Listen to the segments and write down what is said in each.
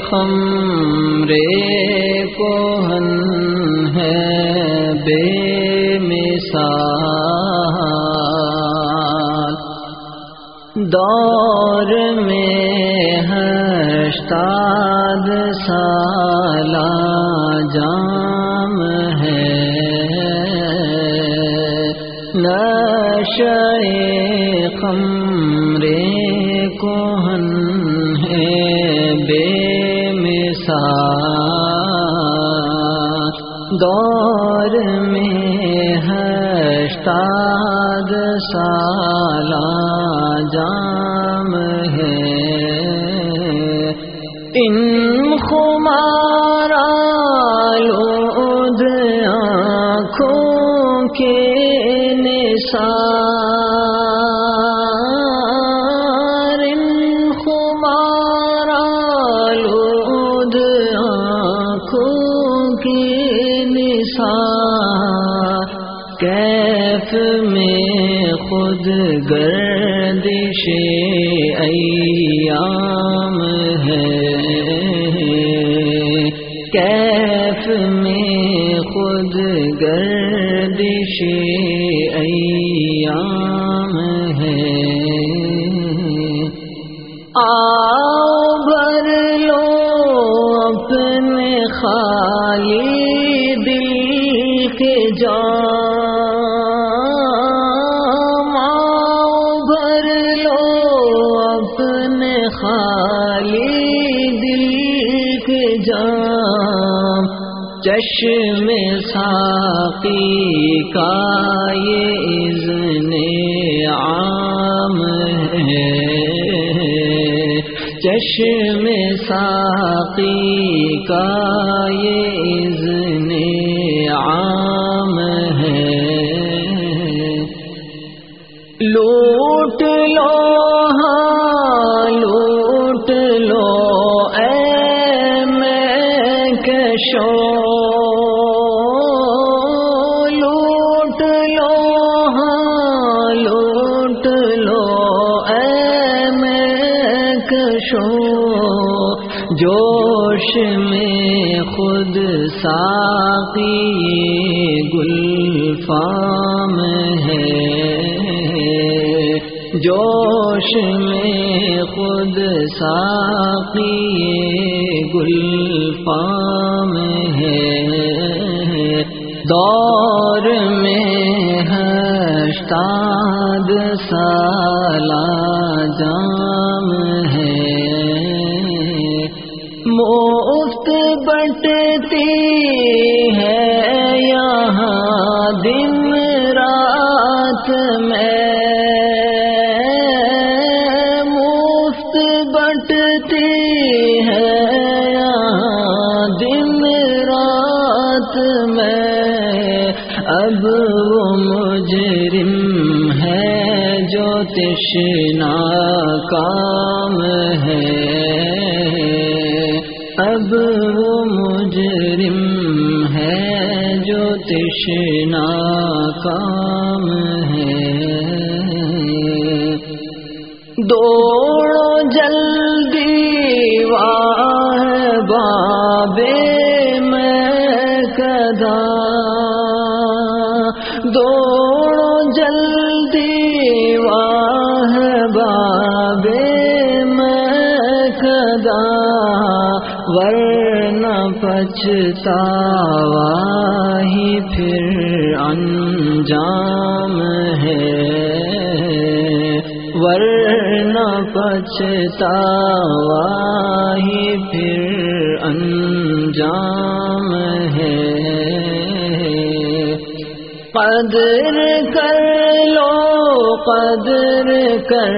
خمرے کوہن ہے بے مثال دور میں ہشتاد سال جام ہے خمرے کوہن ہے بے مثال؟ دور میں ہشتاد سال جام ہے۔ ان خمارا لود آنکھوں کے نثار نثار کیف میں خود گردش ایام ہے؟ کیف میں خود گردش ایام ہے؟ آؤ بھر لو اپنے خالی جام بھر لو اپنے خالی دل کے جام چشم ساقی کا یہ اذن عام ہے۔ چشم ساقی کا یہ اذن عام لوٹ لو ہاں لوٹ لو، اے میں کشو لوٹ لو ہاں لوٹ لو، اے میں کشو جوش میں خود ساقی گل جوش میں خود ساقی گل پام ہے۔ دور میں ہشتاد سال اب وہ مجرم ہے جو تشنا کام ہے۔ اب وہ مجرم ہے جو تشنا کام ہے۔ دوڑو جلدی، واہ بابے۔ میں کدا ورنہ پچھتاوا ہی پھر انجام ہے۔ ورنہ پچھتاوا ہی پھر انجام ہے۔ قدر کر قدر کر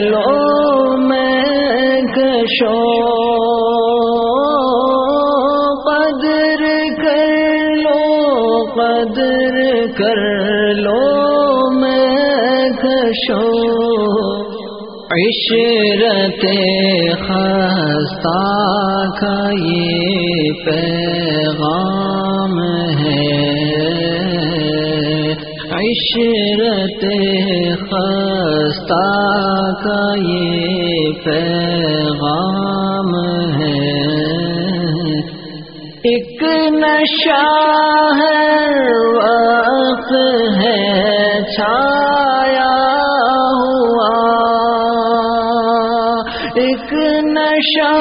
لو میں کشو قدر کر لو، قدر کر لو میں کشو عشرت خستہ کا یہ پیغام۔ عشرت خستہ کا یہ پیغام ہے۔ ایک نشہ ہے، وقت ہے، چھایا ہوا۔ ایک نشہ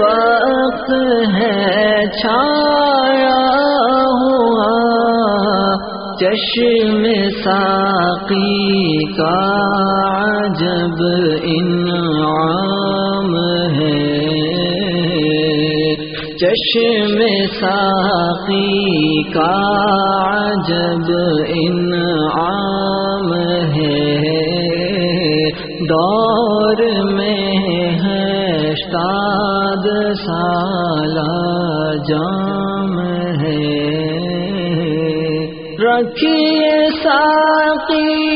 وقت ہے، چھایا چشم ساقی کا جب انعام ہے۔ چشم ساقی کا جب انعام ہے۔ دور میں ہے شاد سال جام ہے رکھیے ساقی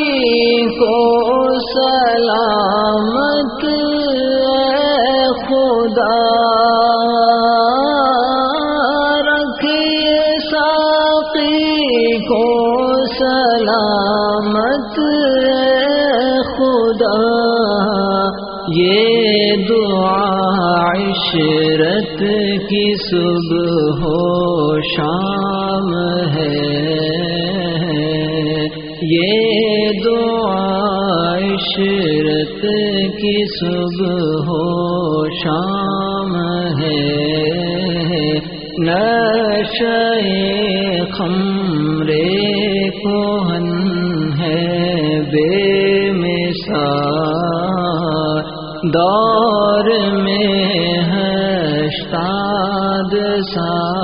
کو سلامت اے خدا۔ رکھیے ساقی کو سلامت اے خدا۔ یہ دعا عشرت کی صبح ہو شام۔ یہ دعا عشرت کی صبح ہو شام ہے۔ نشے خمرے کوہن ہے۔ بے مثال دور میں ہے۔ شاد سالہ